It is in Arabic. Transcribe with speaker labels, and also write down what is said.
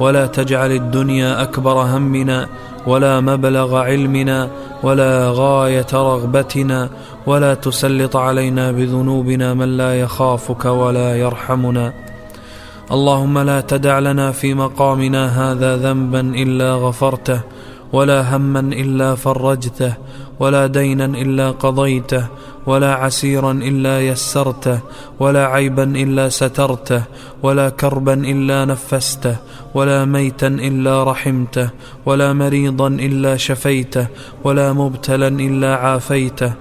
Speaker 1: ولا تجعل الدنيا أكبر همنا ولا مبلغ علمنا ولا غاية رغبتنا ولا تسلط علينا بذنوبنا من لا يخافك ولا يرحمنا. اللهم لا تدع لنا في مقامنا هذا ذنبا إلا غفرته ولا هما إلا فرجته ولا دينا إلا قضيته ولا عسيرا إلا يسرته ولا عيبا إلا سترته ولا كربا إلا نفسته ولا ميتا إلا رحمته ولا مريضا إلا شفيته ولا مبتلا إلا عافيته.